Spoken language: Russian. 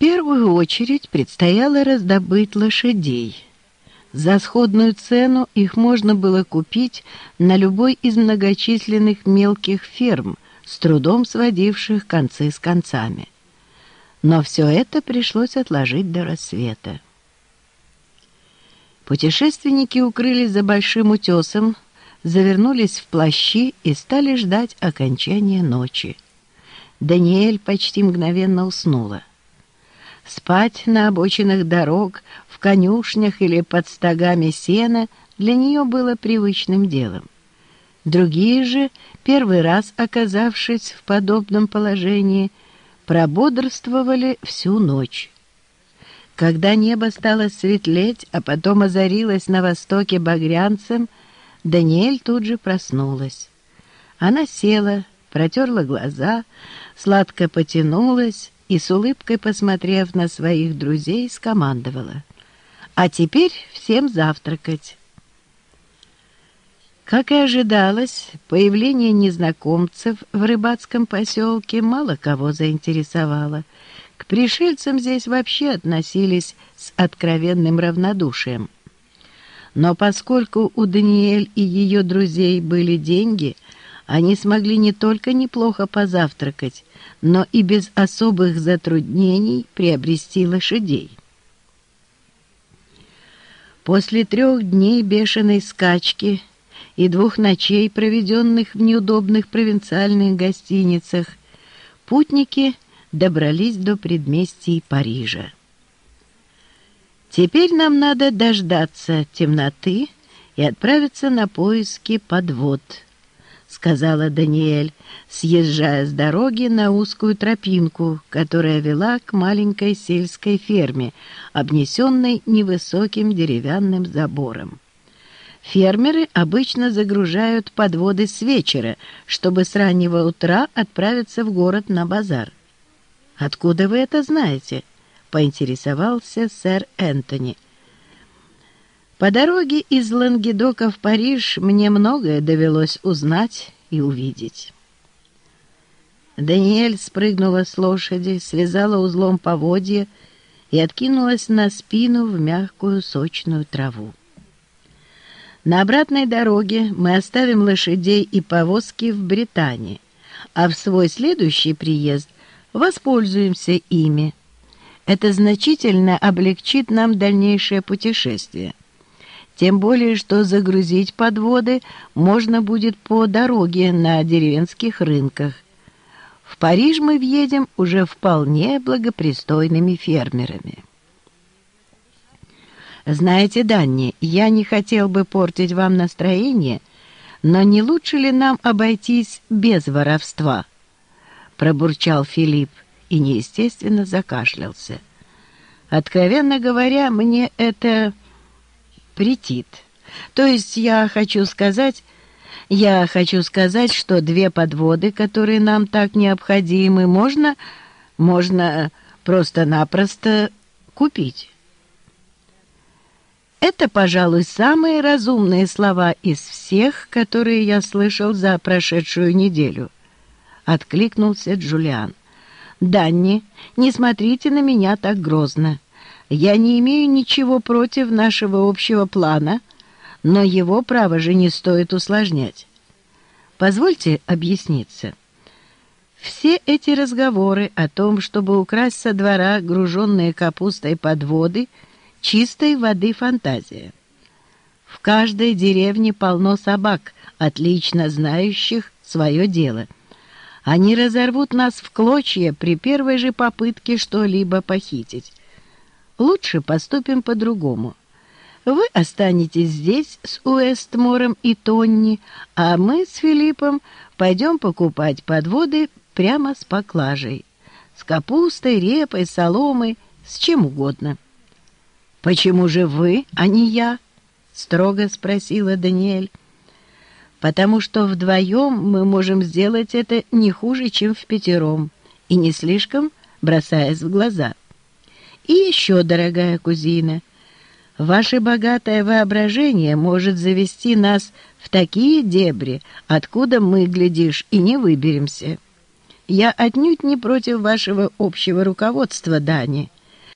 первую очередь предстояло раздобыть лошадей. За сходную цену их можно было купить на любой из многочисленных мелких ферм, с трудом сводивших концы с концами. Но все это пришлось отложить до рассвета. Путешественники укрылись за большим утесом, завернулись в плащи и стали ждать окончания ночи. Даниэль почти мгновенно уснула. Спать на обочинах дорог, в конюшнях или под стогами сена для нее было привычным делом. Другие же, первый раз оказавшись в подобном положении, прободрствовали всю ночь. Когда небо стало светлеть, а потом озарилось на востоке багрянцем, Даниэль тут же проснулась. Она села, протерла глаза, сладко потянулась и с улыбкой, посмотрев на своих друзей, скомандовала. «А теперь всем завтракать». Как и ожидалось, появление незнакомцев в рыбацком поселке мало кого заинтересовало. К пришельцам здесь вообще относились с откровенным равнодушием. Но поскольку у Даниэль и ее друзей были деньги, они смогли не только неплохо позавтракать, но и без особых затруднений приобрести лошадей. После трех дней бешеной скачки и двух ночей, проведенных в неудобных провинциальных гостиницах, путники добрались до предместий Парижа. Теперь нам надо дождаться темноты и отправиться на поиски подвод, сказала Даниэль, съезжая с дороги на узкую тропинку, которая вела к маленькой сельской ферме, обнесенной невысоким деревянным забором. Фермеры обычно загружают подводы с вечера, чтобы с раннего утра отправиться в город на базар. «Откуда вы это знаете?» — поинтересовался сэр Энтони. «По дороге из Лангедока в Париж мне многое довелось узнать и увидеть». Даниэль спрыгнула с лошади, связала узлом поводья и откинулась на спину в мягкую сочную траву. На обратной дороге мы оставим лошадей и повозки в Британии, а в свой следующий приезд воспользуемся ими. Это значительно облегчит нам дальнейшее путешествие. Тем более, что загрузить подводы можно будет по дороге на деревенских рынках. В Париж мы въедем уже вполне благопристойными фермерами. Знаете, Данни, я не хотел бы портить вам настроение, но не лучше ли нам обойтись без воровства? Пробурчал Филипп и неестественно закашлялся. Откровенно говоря, мне это претит. То есть я хочу сказать... Я хочу сказать, что две подводы, которые нам так необходимы, можно... можно просто-напросто купить. Это, пожалуй, самые разумные слова из всех, которые я слышал за прошедшую неделю. Откликнулся Джулиан. «Данни, не смотрите на меня так грозно. Я не имею ничего против нашего общего плана, но его право же не стоит усложнять. Позвольте объясниться». Все эти разговоры о том, чтобы украсть со двора груженные капустой подводы, чистой воды фантазия. В каждой деревне полно собак, отлично знающих свое дело – они разорвут нас в клочья при первой же попытке что-либо похитить. Лучше поступим по-другому. Вы останетесь здесь с Уэстмором и Тонни, а мы с Филиппом пойдем покупать подводы прямо с поклажей. С капустой, репой, соломой, с чем угодно. «Почему же вы, а не я?» — строго спросила Даниэль потому что вдвоем мы можем сделать это не хуже, чем в пятером, и не слишком бросаясь в глаза. И еще, дорогая кузина, ваше богатое воображение может завести нас в такие дебри, откуда мы, глядишь, и не выберемся. Я отнюдь не против вашего общего руководства, Дани,